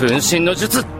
分身の術。